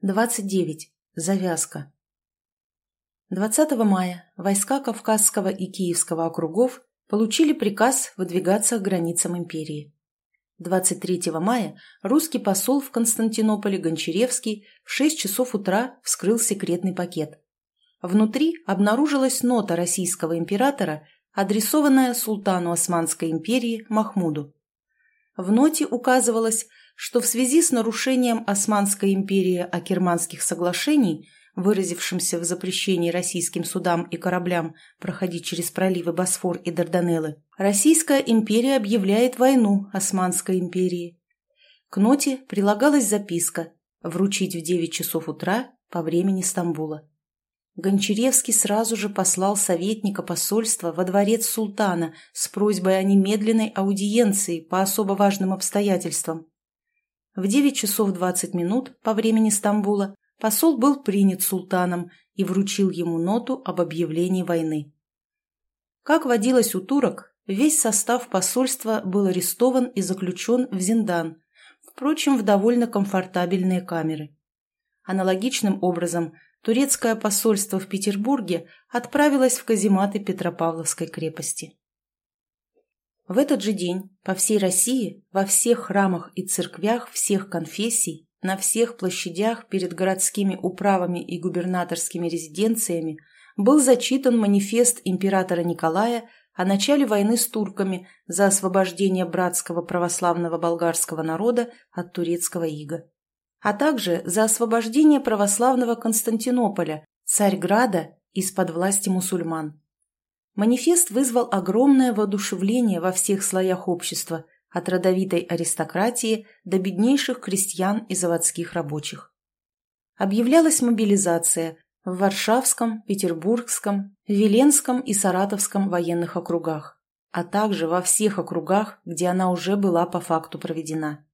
29. Завязка. 20 мая войска Кавказского и Киевского округов получили приказ выдвигаться к границам империи. 23 мая русский посол в Константинополе Гончаревский в 6 часов утра вскрыл секретный пакет. Внутри обнаружилась нота российского императора, адресованная султану Османской империи Махмуду. В ноте указывалось, что в связи с нарушением Османской империи Акерманских соглашений, выразившимся в запрещении российским судам и кораблям проходить через проливы Босфор и Дарданеллы, Российская империя объявляет войну Османской империи. К ноте прилагалась записка «Вручить в 9 часов утра по времени Стамбула». Гончаревский сразу же послал советника посольства во дворец султана с просьбой о немедленной аудиенции по особо важным обстоятельствам. В 9 часов 20 минут по времени Стамбула посол был принят султаном и вручил ему ноту об объявлении войны. Как водилось у турок, весь состав посольства был арестован и заключен в Зиндан, впрочем, в довольно комфортабельные камеры. Аналогичным образом турецкое посольство в Петербурге отправилось в казематы Петропавловской крепости. В этот же день по всей России, во всех храмах и церквях всех конфессий, на всех площадях перед городскими управами и губернаторскими резиденциями был зачитан манифест императора Николая о начале войны с турками за освобождение братского православного болгарского народа от турецкого ига, а также за освобождение православного Константинополя, Царьграда из-под власти мусульман. Манифест вызвал огромное воодушевление во всех слоях общества, от родовитой аристократии до беднейших крестьян и заводских рабочих. Объявлялась мобилизация в Варшавском, Петербургском, Веленском и Саратовском военных округах, а также во всех округах, где она уже была по факту проведена.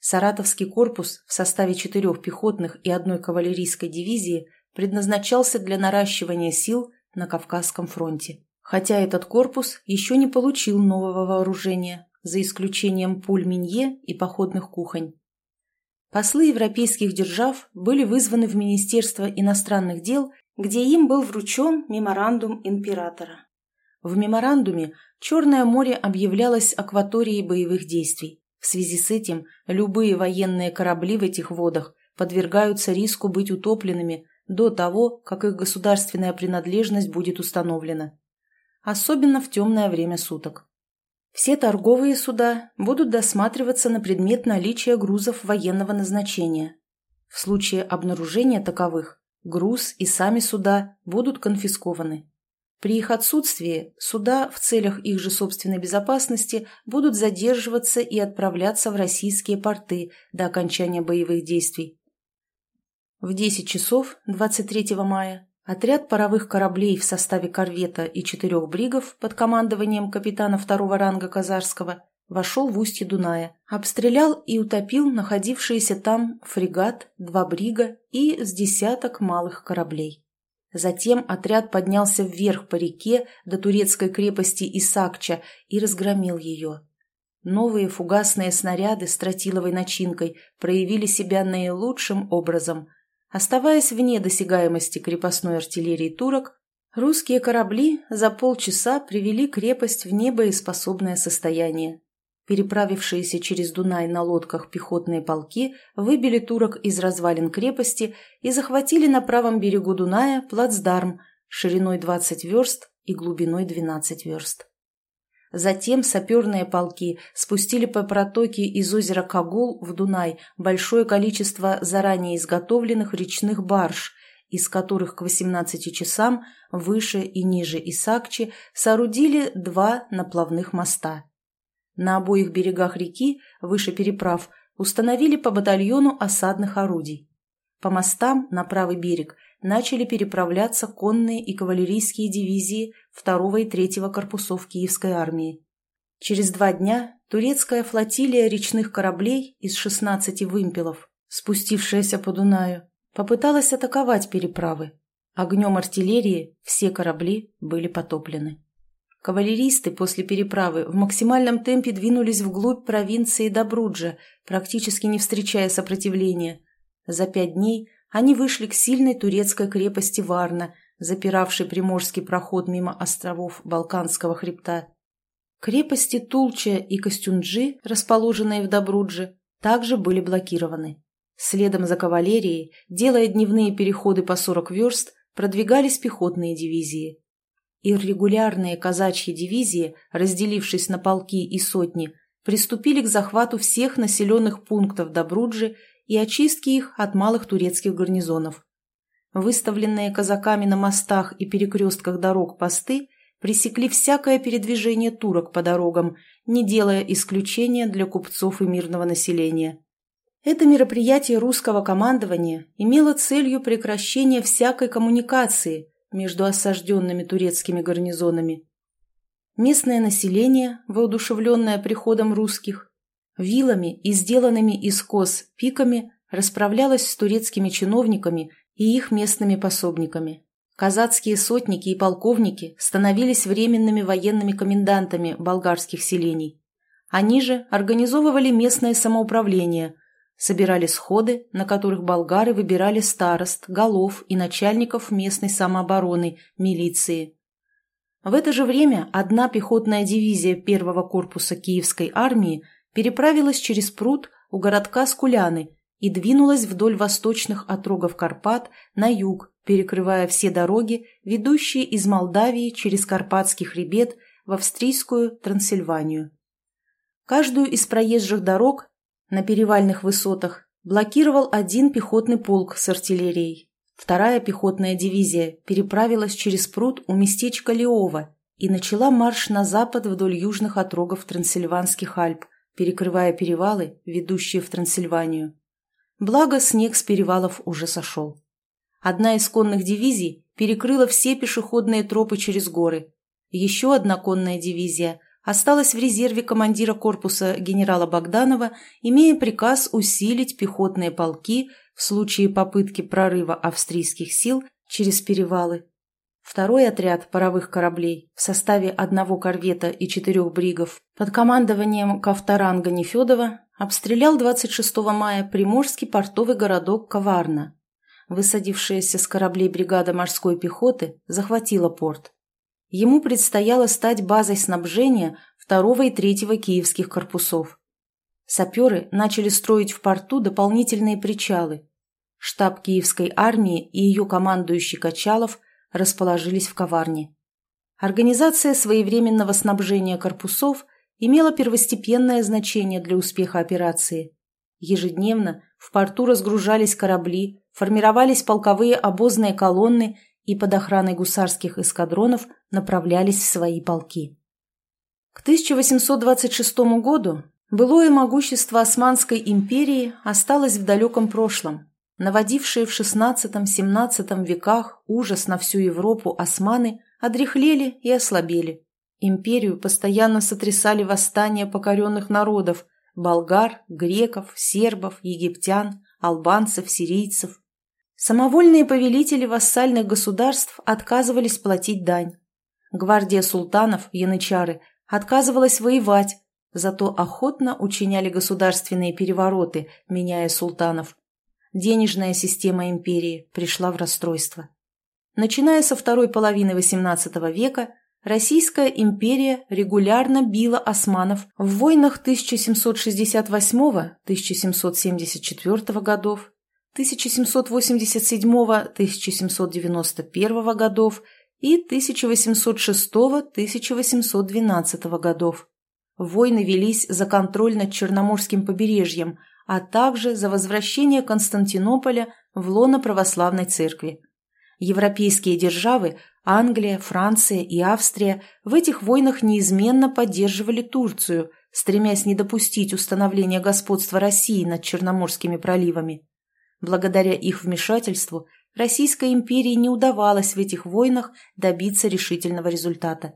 Саратовский корпус в составе четырех пехотных и одной кавалерийской дивизии предназначался для наращивания сил на Кавказском фронте хотя этот корпус еще не получил нового вооружения, за исключением пуль Минье и походных кухонь. Послы европейских держав были вызваны в Министерство иностранных дел, где им был вручен меморандум императора. В меморандуме Черное море объявлялось акваторией боевых действий. В связи с этим любые военные корабли в этих водах подвергаются риску быть утопленными до того, как их государственная принадлежность будет установлена особенно в темное время суток. Все торговые суда будут досматриваться на предмет наличия грузов военного назначения. В случае обнаружения таковых груз и сами суда будут конфискованы. При их отсутствии суда в целях их же собственной безопасности будут задерживаться и отправляться в российские порты до окончания боевых действий. В 10 часов 23 мая Отряд паровых кораблей в составе корвета и четырех бригов под командованием капитана второго ранга Казарского вошел в устье Дуная, обстрелял и утопил находившиеся там фрегат, два брига и с десяток малых кораблей. Затем отряд поднялся вверх по реке до турецкой крепости Исакча и разгромил ее. Новые фугасные снаряды с тротиловой начинкой проявили себя наилучшим образом – Оставаясь вне досягаемости крепостной артиллерии турок, русские корабли за полчаса привели крепость в небоеспособное состояние. Переправившиеся через Дунай на лодках пехотные полки выбили турок из развалин крепости и захватили на правом берегу Дуная плацдарм шириной 20 верст и глубиной 12 верст. Затем саперные полки спустили по протоке из озера Кагул в Дунай большое количество заранее изготовленных речных барж, из которых к 18 часам выше и ниже Исакчи соорудили два наплавных моста. На обоих берегах реки, выше переправ, установили по батальону осадных орудий. По мостам на правый берег начали переправляться конные и кавалерийские дивизии 2 и 3 корпусов Киевской армии. Через два дня турецкая флотилия речных кораблей из 16 вымпелов, спустившаяся по Дунаю, попыталась атаковать переправы. Огнем артиллерии все корабли были потоплены. Кавалеристы после переправы в максимальном темпе двинулись вглубь провинции Добруджа, практически не встречая сопротивления. За пять дней они вышли к сильной турецкой крепости Варна, запиравшей приморский проход мимо островов Балканского хребта. Крепости Тулча и Костюнджи, расположенные в Добрудже, также были блокированы. Следом за кавалерией, делая дневные переходы по 40 верст, продвигались пехотные дивизии. Иррегулярные казачьи дивизии, разделившись на полки и сотни, приступили к захвату всех населенных пунктов Добруджи и очистке их от малых турецких гарнизонов. Выставленные казаками на мостах и перекрестках дорог посты пресекли всякое передвижение турок по дорогам, не делая исключения для купцов и мирного населения. Это мероприятие русского командования имело целью прекращения всякой коммуникации между осажденными турецкими гарнизонами. Местное население, воодушевленное приходом русских, вилами и сделанными из кос пиками расправлялось с турецкими чиновниками и их местными пособниками. Казацкие сотники и полковники становились временными военными комендантами болгарских селений. Они же организовывали местное самоуправление, собирали сходы, на которых болгары выбирали старост, голов и начальников местной самообороны, милиции. В это же время одна пехотная дивизия первого корпуса Киевской армии переправилась через пруд у городка Скуляны и двинулась вдоль восточных отрогов Карпат на юг, перекрывая все дороги, ведущие из Молдавии через Карпатский хребет в австрийскую Трансильванию. Каждую из проезжих дорог на перевальных высотах блокировал один пехотный полк с артиллерией. Вторая пехотная дивизия переправилась через пруд у местечка Леова и начала марш на запад вдоль южных отрогов Трансильванских Альп, перекрывая перевалы, ведущие в Трансильванию. Благо, снег с перевалов уже сошел. Одна из конных дивизий перекрыла все пешеходные тропы через горы. Еще одна конная дивизия – осталась в резерве командира корпуса генерала Богданова, имея приказ усилить пехотные полки в случае попытки прорыва австрийских сил через перевалы. Второй отряд паровых кораблей в составе одного корвета и четырех бригов под командованием Ковторанга Нефедова обстрелял 26 мая приморский портовый городок Коварна. Высадившаяся с кораблей бригада морской пехоты захватила порт. Ему предстояло стать базой снабжения второго и третьего киевских корпусов. Саперы начали строить в порту дополнительные причалы. Штаб киевской армии и ее командующий Качалов расположились в Коварне. Организация своевременного снабжения корпусов имела первостепенное значение для успеха операции. Ежедневно в порту разгружались корабли, формировались полковые обозные колонны и под охраной гусарских эскадронов направлялись в свои полки. К 1826 году былое могущество Османской империи осталось в далеком прошлом. Наводившие в XVI-XVII веках ужас на всю Европу османы одряхлели и ослабели. Империю постоянно сотрясали восстания покоренных народов – болгар, греков, сербов, египтян, албанцев, сирийцев. Самовольные повелители вассальных государств отказывались платить дань. Гвардия султанов, янычары, отказывалась воевать, зато охотно учиняли государственные перевороты, меняя султанов. Денежная система империи пришла в расстройство. Начиная со второй половины XVIII века, Российская империя регулярно била османов в войнах 1768-1774 годов, 1787-1791 годов и 1806-1812 годов. Войны велись за контроль над Черноморским побережьем, а также за возвращение Константинополя в лоно православной церкви. Европейские державы Англия, Франция и Австрия в этих войнах неизменно поддерживали Турцию, стремясь не допустить установления господства России над Черноморскими проливами. Благодаря их вмешательству Российской империи не удавалось в этих войнах добиться решительного результата.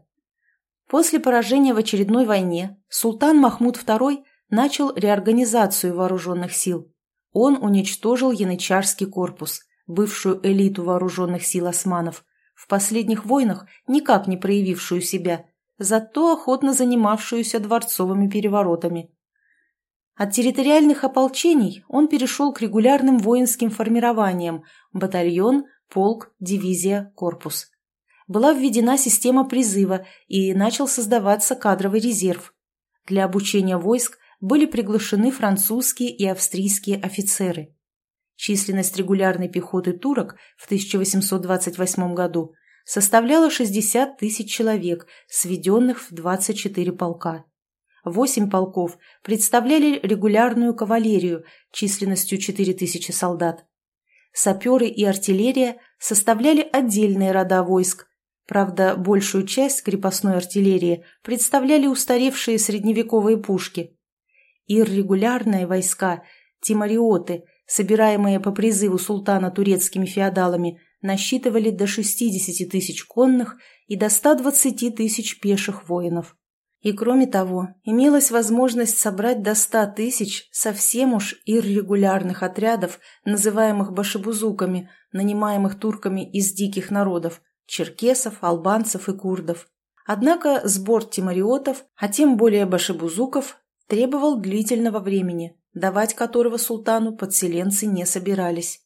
После поражения в очередной войне султан Махмуд II начал реорганизацию вооруженных сил. Он уничтожил янычарский корпус, бывшую элиту вооруженных сил османов, в последних войнах никак не проявившую себя, зато охотно занимавшуюся дворцовыми переворотами. От территориальных ополчений он перешел к регулярным воинским формированиям – батальон, полк, дивизия, корпус. Была введена система призыва и начал создаваться кадровый резерв. Для обучения войск были приглашены французские и австрийские офицеры. Численность регулярной пехоты турок в 1828 году составляла 60 тысяч человек, сведенных в 24 полка. Восемь полков представляли регулярную кавалерию численностью 4000 солдат. Саперы и артиллерия составляли отдельные рода войск. Правда, большую часть крепостной артиллерии представляли устаревшие средневековые пушки. Иррегулярные войска, тимариоты, собираемые по призыву султана турецкими феодалами, насчитывали до 60 тысяч конных и до 120 тысяч пеших воинов. И кроме того, имелась возможность собрать до ста тысяч совсем уж иррегулярных отрядов, называемых башебузуками, нанимаемых турками из диких народов – черкесов, албанцев и курдов. Однако сбор тимариотов, а тем более башебузуков, требовал длительного времени, давать которого султану подселенцы не собирались.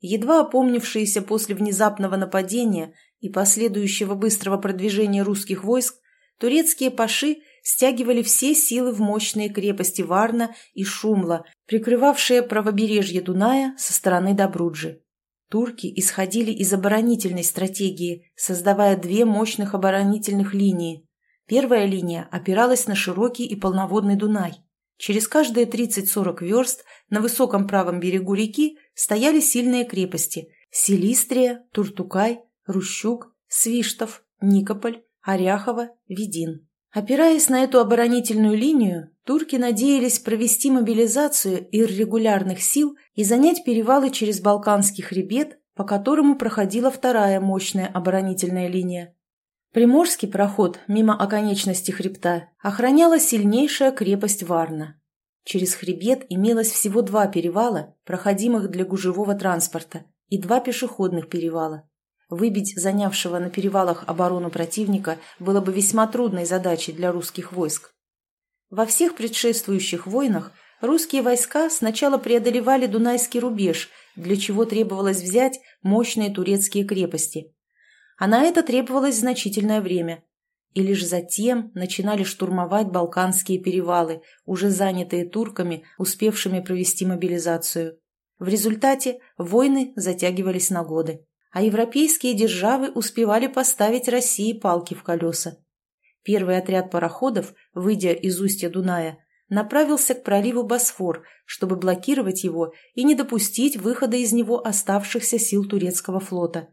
Едва опомнившиеся после внезапного нападения и последующего быстрого продвижения русских войск, турецкие паши стягивали все силы в мощные крепости Варна и Шумла, прикрывавшие правобережье Дуная со стороны Добруджи. Турки исходили из оборонительной стратегии, создавая две мощных оборонительных линии. Первая линия опиралась на широкий и полноводный Дунай. Через каждые 30-40 верст на высоком правом берегу реки стояли сильные крепости – Селистрия, Туртукай, Рущук, Свиштов, Никополь, Оряхово, Ведин. Опираясь на эту оборонительную линию, турки надеялись провести мобилизацию иррегулярных сил и занять перевалы через Балканский хребет, по которому проходила вторая мощная оборонительная линия. Приморский проход мимо оконечности хребта охраняла сильнейшая крепость Варна. Через хребет имелось всего два перевала, проходимых для гужевого транспорта, и два пешеходных перевала. Выбить занявшего на перевалах оборону противника было бы весьма трудной задачей для русских войск. Во всех предшествующих войнах русские войска сначала преодолевали Дунайский рубеж, для чего требовалось взять мощные турецкие крепости. А на это требовалось значительное время. И лишь затем начинали штурмовать Балканские перевалы, уже занятые турками, успевшими провести мобилизацию. В результате войны затягивались на годы а европейские державы успевали поставить России палки в колеса. Первый отряд пароходов, выйдя из устья Дуная, направился к проливу Босфор, чтобы блокировать его и не допустить выхода из него оставшихся сил турецкого флота.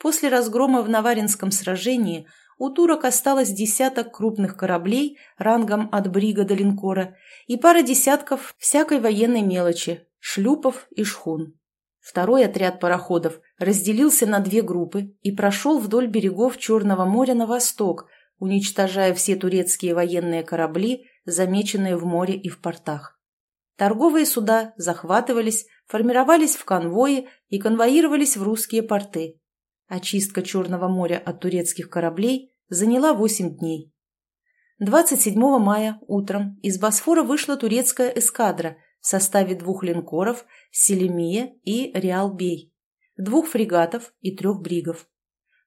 После разгрома в Наваринском сражении у турок осталось десяток крупных кораблей рангом от брига до линкора и пара десятков всякой военной мелочи, шлюпов и шхун. Второй отряд пароходов разделился на две группы и прошел вдоль берегов Черного моря на восток, уничтожая все турецкие военные корабли, замеченные в море и в портах. Торговые суда захватывались, формировались в конвои и конвоировались в русские порты. Очистка Черного моря от турецких кораблей заняла 8 дней. 27 мая утром из Босфора вышла турецкая эскадра в составе двух линкоров «Селемия» и «Реалбей», двух фрегатов и трех бригов.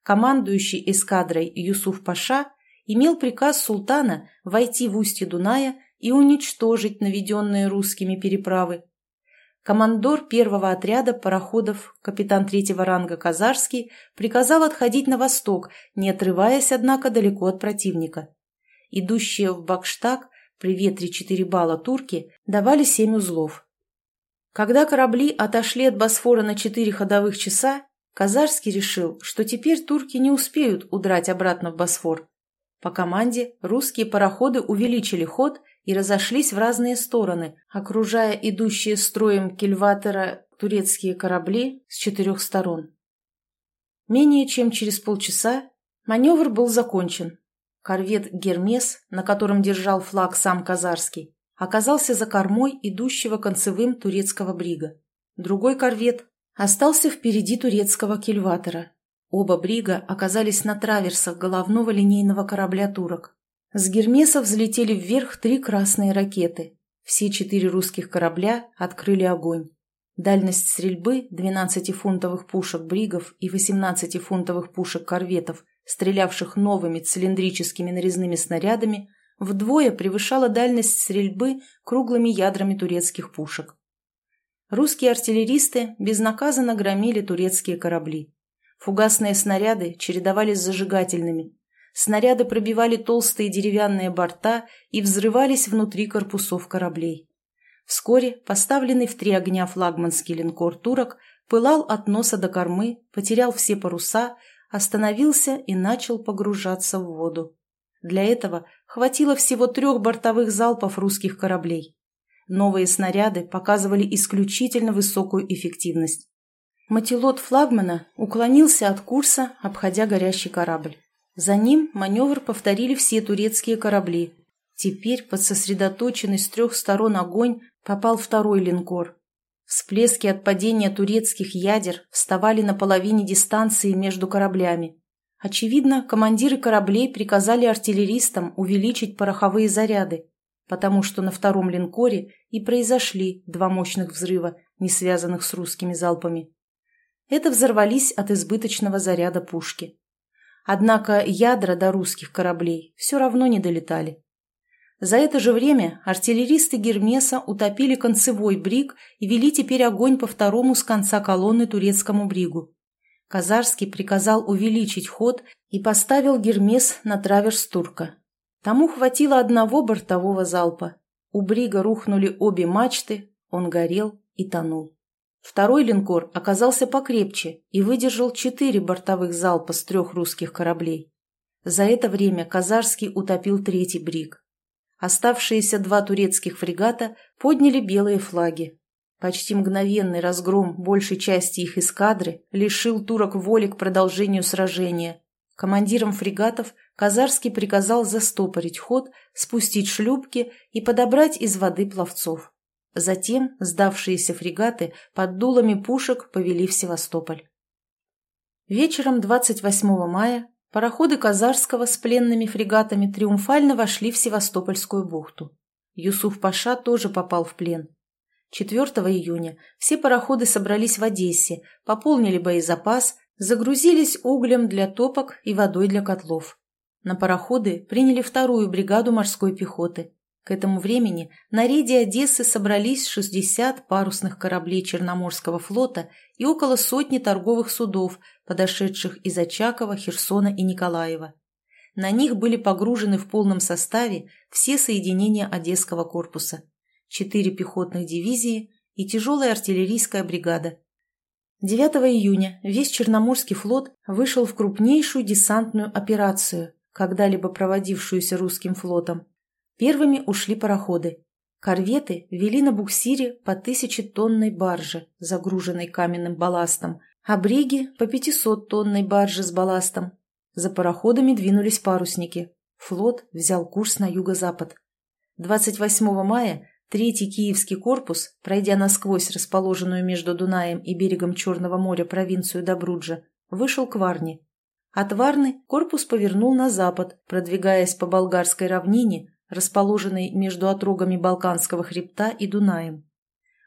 Командующий эскадрой Юсуф Паша имел приказ султана войти в устье Дуная и уничтожить наведенные русскими переправы. Командор первого отряда пароходов, капитан третьего ранга Казарский, приказал отходить на восток, не отрываясь, однако, далеко от противника. Идущие в Бакштаг при ветре 4 балла турки давали 7 узлов. Когда корабли отошли от Босфора на 4 ходовых часа, Казарский решил, что теперь турки не успеют удрать обратно в Босфор. По команде русские пароходы увеличили ход и разошлись в разные стороны, окружая идущие строем кильватера турецкие корабли с четырех сторон. Менее чем через полчаса маневр был закончен, Корвет «Гермес», на котором держал флаг сам Казарский, оказался за кормой идущего концевым турецкого брига. Другой корвет остался впереди турецкого кильватера. Оба брига оказались на траверсах головного линейного корабля «Турок». С «Гермеса» взлетели вверх три красные ракеты. Все четыре русских корабля открыли огонь. Дальность стрельбы 12-фунтовых пушек «Бригов» и 18-фунтовых пушек «Корветов», стрелявших новыми цилиндрическими нарезными снарядами, вдвое превышала дальность стрельбы круглыми ядрами турецких пушек. Русские артиллеристы безнаказанно громили турецкие корабли. Фугасные снаряды чередовались с зажигательными. Снаряды пробивали толстые деревянные борта и взрывались внутри корпусов кораблей. Вскоре поставленный в три огня флагманский линкор «Турок» пылал от носа до кормы, потерял все паруса, остановился и начал погружаться в воду. Для этого хватило всего трех бортовых залпов русских кораблей. Новые снаряды показывали исключительно высокую эффективность. Мотилот флагмана уклонился от курса, обходя горящий корабль. За ним маневр повторили все турецкие корабли. Теперь под сосредоточенный с трех сторон огонь попал второй линкор. Всплески от падения турецких ядер вставали на половине дистанции между кораблями. Очевидно, командиры кораблей приказали артиллеристам увеличить пороховые заряды, потому что на втором линкоре и произошли два мощных взрыва, не связанных с русскими залпами. Это взорвались от избыточного заряда пушки. Однако ядра до русских кораблей все равно не долетали. За это же время артиллеристы Гермеса утопили концевой бриг и вели теперь огонь по второму с конца колонны турецкому бригу. Казарский приказал увеличить ход и поставил Гермес на траверс турка. Тому хватило одного бортового залпа. У брига рухнули обе мачты, он горел и тонул. Второй линкор оказался покрепче и выдержал четыре бортовых залпа с трех русских кораблей. За это время Казарский утопил третий бриг. Оставшиеся два турецких фрегата подняли белые флаги. Почти мгновенный разгром большей части их эскадры лишил турок воли к продолжению сражения. Командирам фрегатов Казарский приказал застопорить ход, спустить шлюпки и подобрать из воды пловцов. Затем сдавшиеся фрегаты под дулами пушек повели в Севастополь. Вечером 28 мая пароходы Казарского с пленными фрегатами триумфально вошли в Севастопольскую бухту. Юсуф-Паша тоже попал в плен. 4 июня все пароходы собрались в Одессе, пополнили боезапас, загрузились углем для топок и водой для котлов. На пароходы приняли вторую бригаду морской пехоты. К этому времени на рейде Одессы собрались 60 парусных кораблей Черноморского флота и около сотни торговых судов, подошедших из Очакова, Херсона и Николаева. На них были погружены в полном составе все соединения Одесского корпуса, четыре пехотных дивизии и тяжелая артиллерийская бригада. 9 июня весь Черноморский флот вышел в крупнейшую десантную операцию, когда-либо проводившуюся русским флотом, Первыми ушли пароходы. Корветы вели на буксире по тысячетонной барже, загруженной каменным балластом, а бриги – по пятисоттонной барже с балластом. За пароходами двинулись парусники. Флот взял курс на юго-запад. 28 мая Третий Киевский корпус, пройдя насквозь расположенную между Дунаем и берегом Черного моря провинцию Добруджа, вышел к Варне. От Варны корпус повернул на запад, продвигаясь по болгарской равнине расположенный между отрогами Балканского хребта и Дунаем.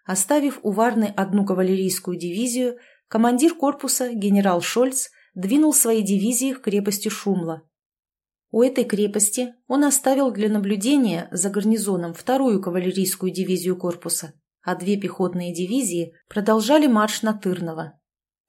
Оставив у Варны одну кавалерийскую дивизию, командир корпуса генерал Шольц двинул свои дивизии к крепости Шумла. У этой крепости он оставил для наблюдения за гарнизоном вторую кавалерийскую дивизию корпуса, а две пехотные дивизии продолжали марш на Тырново.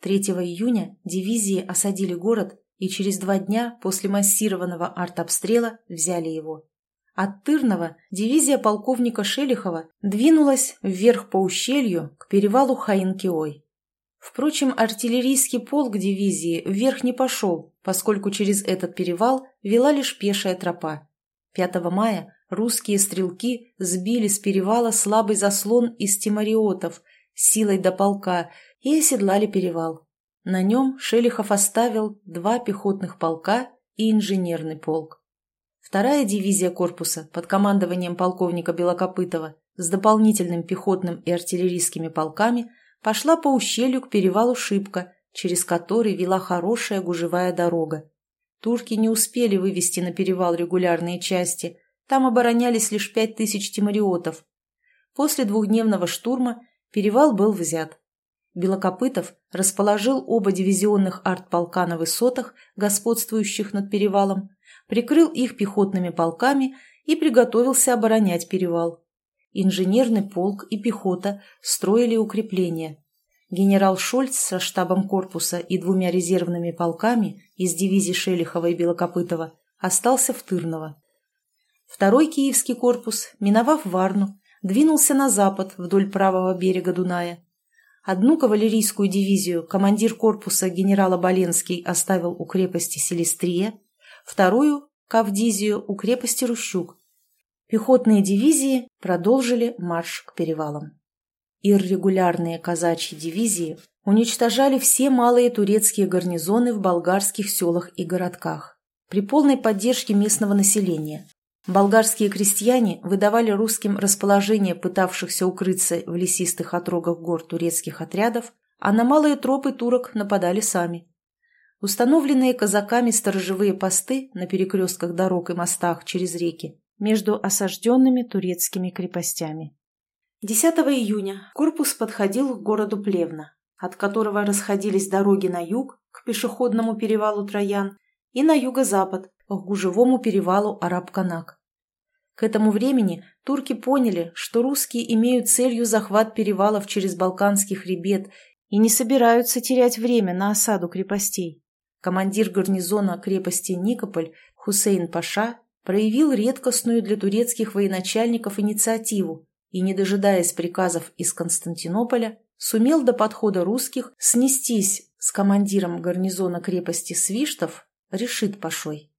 3 июня дивизии осадили город и через два дня после массированного артобстрела взяли его. От Тырного дивизия полковника Шелихова двинулась вверх по ущелью к перевалу Хаинкиой. Впрочем, артиллерийский полк дивизии вверх не пошел, поскольку через этот перевал вела лишь пешая тропа. 5 мая русские стрелки сбили с перевала слабый заслон из тимариотов силой до полка и оседлали перевал. На нем Шелихов оставил два пехотных полка и инженерный полк. Вторая дивизия корпуса под командованием полковника Белокопытова с дополнительным пехотным и артиллерийскими полками пошла по ущелью к перевалу Шибка, через который вела хорошая гужевая дорога. Турки не успели вывести на перевал регулярные части, там оборонялись лишь пять тысяч тимариотов. после двухдневного штурма перевал был взят. Белокопытов расположил оба дивизионных артполка на высотах, господствующих над перевалом, прикрыл их пехотными полками и приготовился оборонять перевал. Инженерный полк и пехота строили укрепления. Генерал Шольц со штабом корпуса и двумя резервными полками из дивизий Шелихова и Белокопытова остался в Тырново. Второй Киевский корпус, миновав Варну, двинулся на запад вдоль правого берега Дуная. Одну кавалерийскую дивизию командир корпуса генерала Боленский оставил у крепости Селестрия, вторую – Кавдизию у крепости Рущук. Пехотные дивизии продолжили марш к перевалам. Иррегулярные казачьи дивизии уничтожали все малые турецкие гарнизоны в болгарских селах и городках при полной поддержке местного населения, Болгарские крестьяне выдавали русским расположение пытавшихся укрыться в лесистых отрогах гор турецких отрядов, а на малые тропы турок нападали сами. Установленные казаками сторожевые посты на перекрестках дорог и мостах через реки между осажденными турецкими крепостями. 10 июня корпус подходил к городу Плевна, от которого расходились дороги на юг, к пешеходному перевалу Троян, и на юго-запад, к гужевому перевалу Араб-Канак. К этому времени турки поняли, что русские имеют целью захват перевалов через Балканский хребет и не собираются терять время на осаду крепостей. Командир гарнизона крепости Никополь Хусейн Паша проявил редкостную для турецких военачальников инициативу и, не дожидаясь приказов из Константинополя, сумел до подхода русских снестись с командиром гарнизона крепости Свиштов Решит Пашой.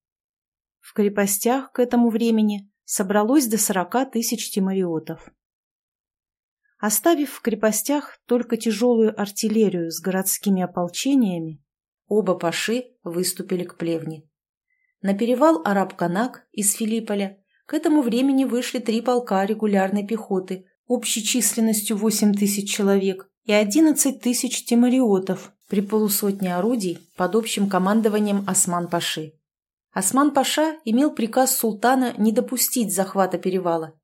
В крепостях к этому времени собралось до сорока тысяч тимариотов. Оставив в крепостях только тяжелую артиллерию с городскими ополчениями, оба паши выступили к плевне. На перевал Араб-Канак из Филипполя к этому времени вышли три полка регулярной пехоты общей численностью 8 тысяч человек и 11 тысяч тимариотов при полусотне орудий под общим командованием Осман-Паши. Осман-Паша имел приказ султана не допустить захвата перевала.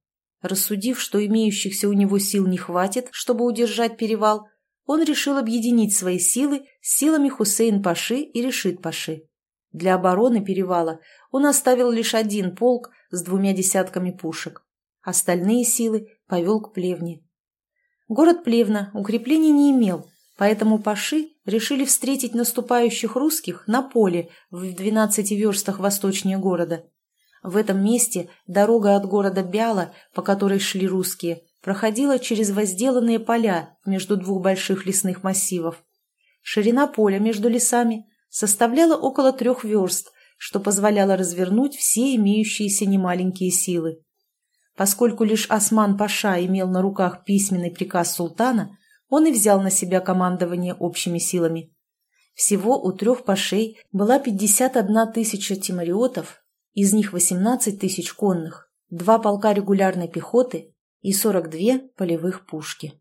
Рассудив, что имеющихся у него сил не хватит, чтобы удержать перевал, он решил объединить свои силы с силами Хусейн-Паши и Решит-Паши. Для обороны перевала он оставил лишь один полк с двумя десятками пушек. Остальные силы повел к Плевне. Город Плевна укреплений не имел, поэтому паши решили встретить наступающих русских на поле в 12 верстах восточнее города. В этом месте дорога от города Бяла, по которой шли русские, проходила через возделанные поля между двух больших лесных массивов. Ширина поля между лесами составляла около трех верст, что позволяло развернуть все имеющиеся немаленькие силы. Поскольку лишь Осман-Паша имел на руках письменный приказ султана, он и взял на себя командование общими силами. Всего у трех пашей была 51 тысяча тимариотов, из них 18 тысяч конных, два полка регулярной пехоты и 42 полевых пушки.